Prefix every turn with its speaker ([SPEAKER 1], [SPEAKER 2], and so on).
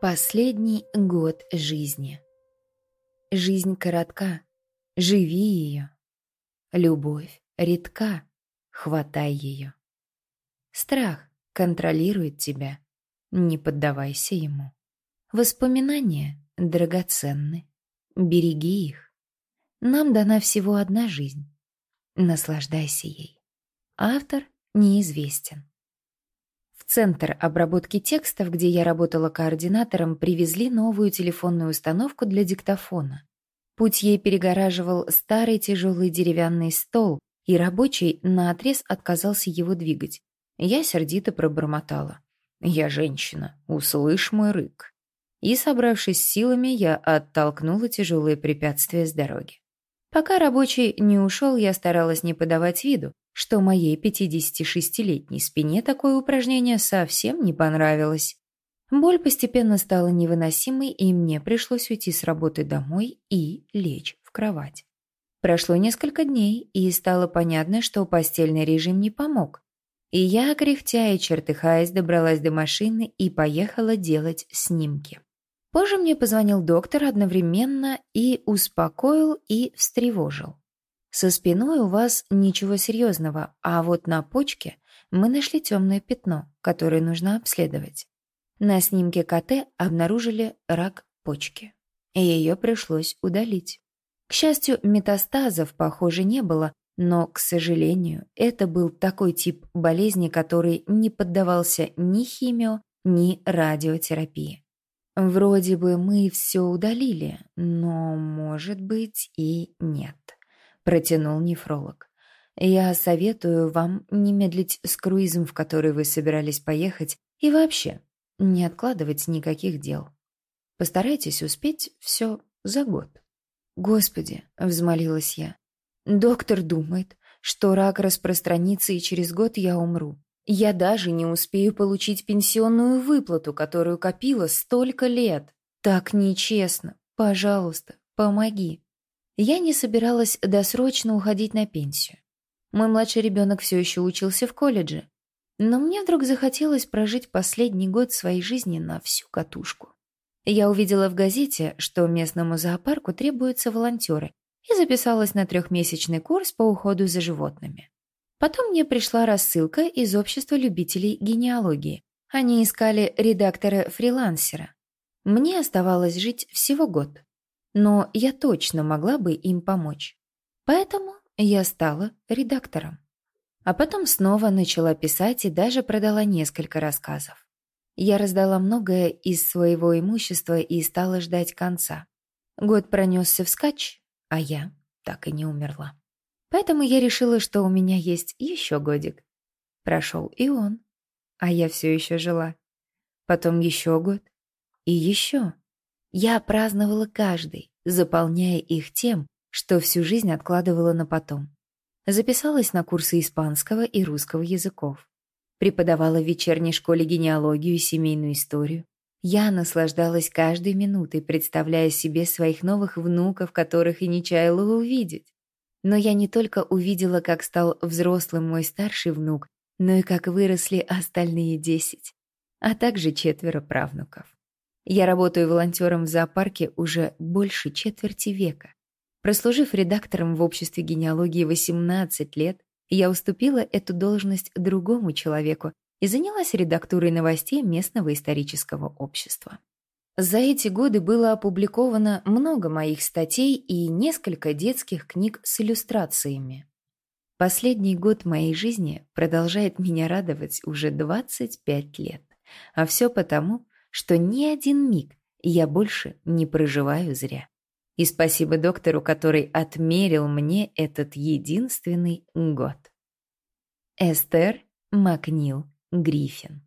[SPEAKER 1] Последний год жизни. Жизнь коротка, живи ее. Любовь редка, хватай ее. Страх контролирует тебя, не поддавайся ему. Воспоминания драгоценны, береги их. Нам дана всего одна жизнь, наслаждайся ей. Автор неизвестен. Центр обработки текстов, где я работала координатором, привезли новую телефонную установку для диктофона. Путь ей перегораживал старый тяжелый деревянный стол, и рабочий наотрез отказался его двигать. Я сердито пробормотала. «Я женщина, услышь мой рык». И, собравшись силами, я оттолкнула тяжелые препятствия с дороги. Пока рабочий не ушел, я старалась не подавать виду, что моей 56-летней спине такое упражнение совсем не понравилось. Боль постепенно стала невыносимой, и мне пришлось уйти с работы домой и лечь в кровать. Прошло несколько дней, и стало понятно, что постельный режим не помог. И я, кряхтя и чертыхаясь, добралась до машины и поехала делать снимки. Позже мне позвонил доктор одновременно и успокоил, и встревожил. Со спиной у вас ничего серьезного, а вот на почке мы нашли темное пятно, которое нужно обследовать. На снимке КТ обнаружили рак почки, и ее пришлось удалить. К счастью, метастазов, похоже, не было, но, к сожалению, это был такой тип болезни, который не поддавался ни химио, ни радиотерапии. Вроде бы мы все удалили, но, может быть, и нет протянул нефролог. Я советую вам не медлить с круизом, в который вы собирались поехать, и вообще не откладывать никаких дел. Постарайтесь успеть все за год. Господи, взмолилась я. Доктор думает, что рак распространится и через год я умру. Я даже не успею получить пенсионную выплату, которую копила столько лет. Так нечестно. Пожалуйста, помоги. Я не собиралась досрочно уходить на пенсию. Мой младший ребенок все еще учился в колледже. Но мне вдруг захотелось прожить последний год своей жизни на всю катушку. Я увидела в газете, что местному зоопарку требуются волонтеры, и записалась на трехмесячный курс по уходу за животными. Потом мне пришла рассылка из общества любителей генеалогии. Они искали редактора-фрилансера. Мне оставалось жить всего год но я точно могла бы им помочь. Поэтому я стала редактором. А потом снова начала писать и даже продала несколько рассказов. Я раздала многое из своего имущества и стала ждать конца. Год пронесся вскачь, а я так и не умерла. Поэтому я решила, что у меня есть еще годик. Прошел и он, а я все еще жила. Потом еще год и еще. Я праздновала каждый, заполняя их тем, что всю жизнь откладывала на потом. Записалась на курсы испанского и русского языков. Преподавала в вечерней школе генеалогию и семейную историю. Я наслаждалась каждой минутой, представляя себе своих новых внуков, которых и не чаяла увидеть. Но я не только увидела, как стал взрослым мой старший внук, но и как выросли остальные десять, а также четверо правнуков. Я работаю волонтером в зоопарке уже больше четверти века. Прослужив редактором в обществе генеалогии 18 лет, я уступила эту должность другому человеку и занялась редактурой новостей местного исторического общества. За эти годы было опубликовано много моих статей и несколько детских книг с иллюстрациями. Последний год моей жизни продолжает меня радовать уже 25 лет. А все потому, что ни один миг я больше не проживаю зря. И спасибо доктору, который отмерил мне этот единственный год. Эстер Макнил Гриффин